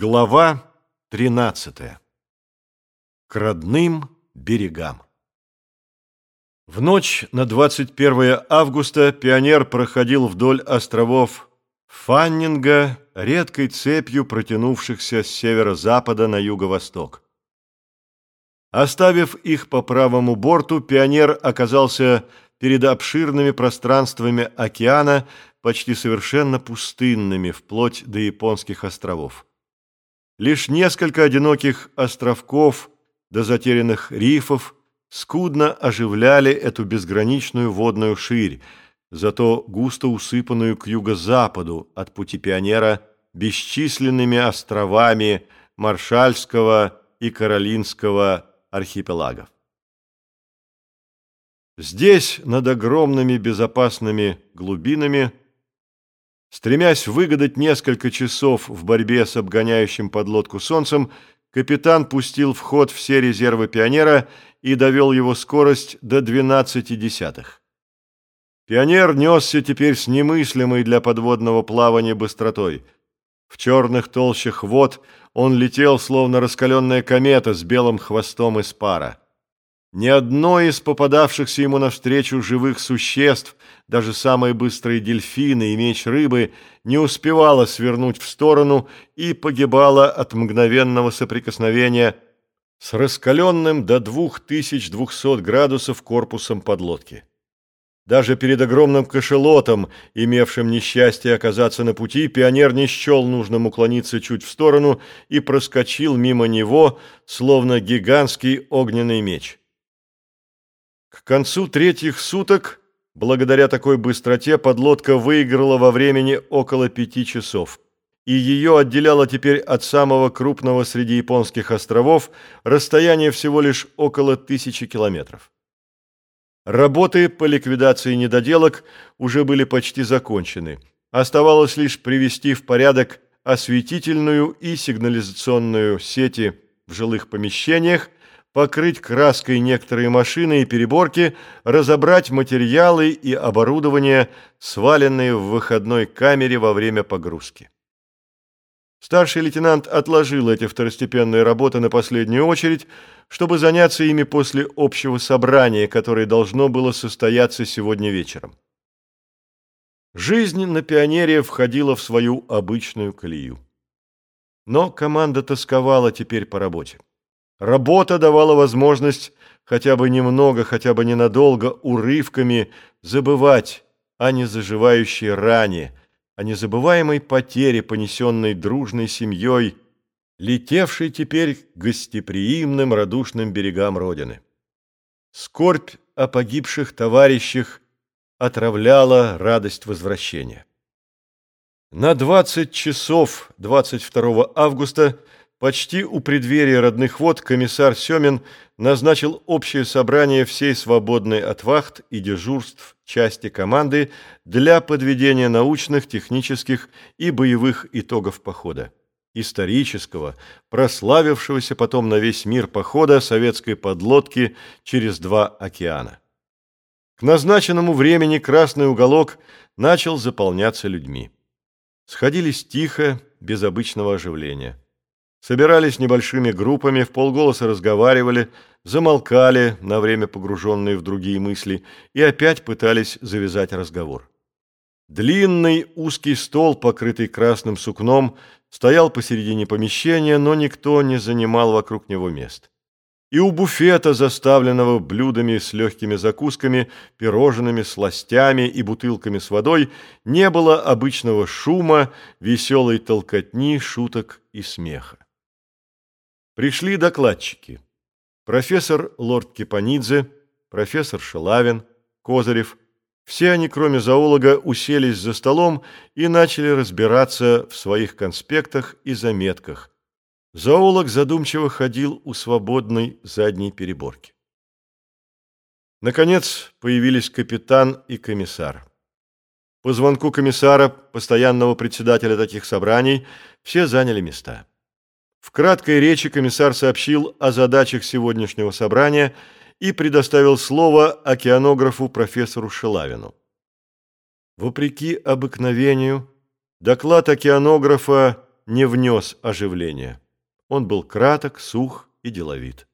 Глава 13. К родным берегам. В ночь на 21 августа пионер проходил вдоль островов Фаннинга редкой цепью протянувшихся с северо-запада на юго-восток. Оставив их по правому борту, пионер оказался перед обширными пространствами океана, почти совершенно пустынными, вплоть до японских островов. Лишь несколько одиноких островков до затерянных рифов скудно оживляли эту безграничную водную ширь, зато густо усыпанную к юго-западу от пути пионера бесчисленными островами Маршальского и Каролинского архипелагов. Здесь, над огромными безопасными глубинами, Стремясь выгадать несколько часов в борьбе с обгоняющим подлодку солнцем, капитан пустил в ход все резервы «Пионера» и довел его скорость до 12 десятых. «Пионер» несся теперь с немыслимой для подводного плавания быстротой. В черных толщах вод он летел, словно раскаленная комета с белым хвостом из пара. Ни одно из попадавшихся ему навстречу живых существ, даже самые быстрые дельфины и меч рыбы, не успевало свернуть в сторону и погибало от мгновенного соприкосновения с раскаленным до 2200 градусов корпусом подлодки. Даже перед огромным кашелотом, имевшим несчастье оказаться на пути, пионер не счел нужным уклониться чуть в сторону и проскочил мимо него, словно гигантский огненный меч. К концу третьих суток, благодаря такой быстроте, подлодка выиграла во времени около пяти часов, и ее отделяло теперь от самого крупного среди японских островов расстояние всего лишь около тысячи километров. Работы по ликвидации недоделок уже были почти закончены. Оставалось лишь привести в порядок осветительную и сигнализационную сети в жилых помещениях, покрыть краской некоторые машины и переборки, разобрать материалы и оборудование, сваленные в выходной камере во время погрузки. Старший лейтенант отложил эти второстепенные работы на последнюю очередь, чтобы заняться ими после общего собрания, которое должно было состояться сегодня вечером. Жизнь на пионере входила в свою обычную колею. Но команда тосковала теперь по работе. Работа давала возможность хотя бы немного, хотя бы ненадолго, урывками забывать о незаживающей ране, о незабываемой потере, понесенной дружной семьей, летевшей теперь гостеприимным радушным берегам Родины. Скорбь о погибших товарищах отравляла радость возвращения. На 20 часов 22 августа Почти у преддверия родных вод комиссар Семин назначил общее собрание всей свободной от вахт и дежурств части команды для подведения научных, технических и боевых итогов похода. Исторического, прославившегося потом на весь мир похода советской подлодки через два океана. К назначенному времени красный уголок начал заполняться людьми. Сходились тихо, без обычного оживления. Собирались небольшими группами, в полголоса разговаривали, замолкали, на время погруженные в другие мысли, и опять пытались завязать разговор. Длинный узкий стол, покрытый красным сукном, стоял посередине помещения, но никто не занимал вокруг него мест. И у буфета, заставленного блюдами с легкими закусками, пирожными, сластями и бутылками с водой, не было обычного шума, веселой толкотни, шуток и смеха. Пришли докладчики. Профессор Лорд Кипанидзе, профессор Шелавин, Козырев. Все они, кроме зоолога, уселись за столом и начали разбираться в своих конспектах и заметках. Зоолог задумчиво ходил у свободной задней переборки. Наконец появились капитан и комиссар. По звонку комиссара, постоянного председателя таких собраний, все заняли места. В краткой речи комиссар сообщил о задачах сегодняшнего собрания и предоставил слово океанографу профессору Шелавину. Вопреки обыкновению, доклад океанографа не внес оживления. Он был краток, сух и деловит.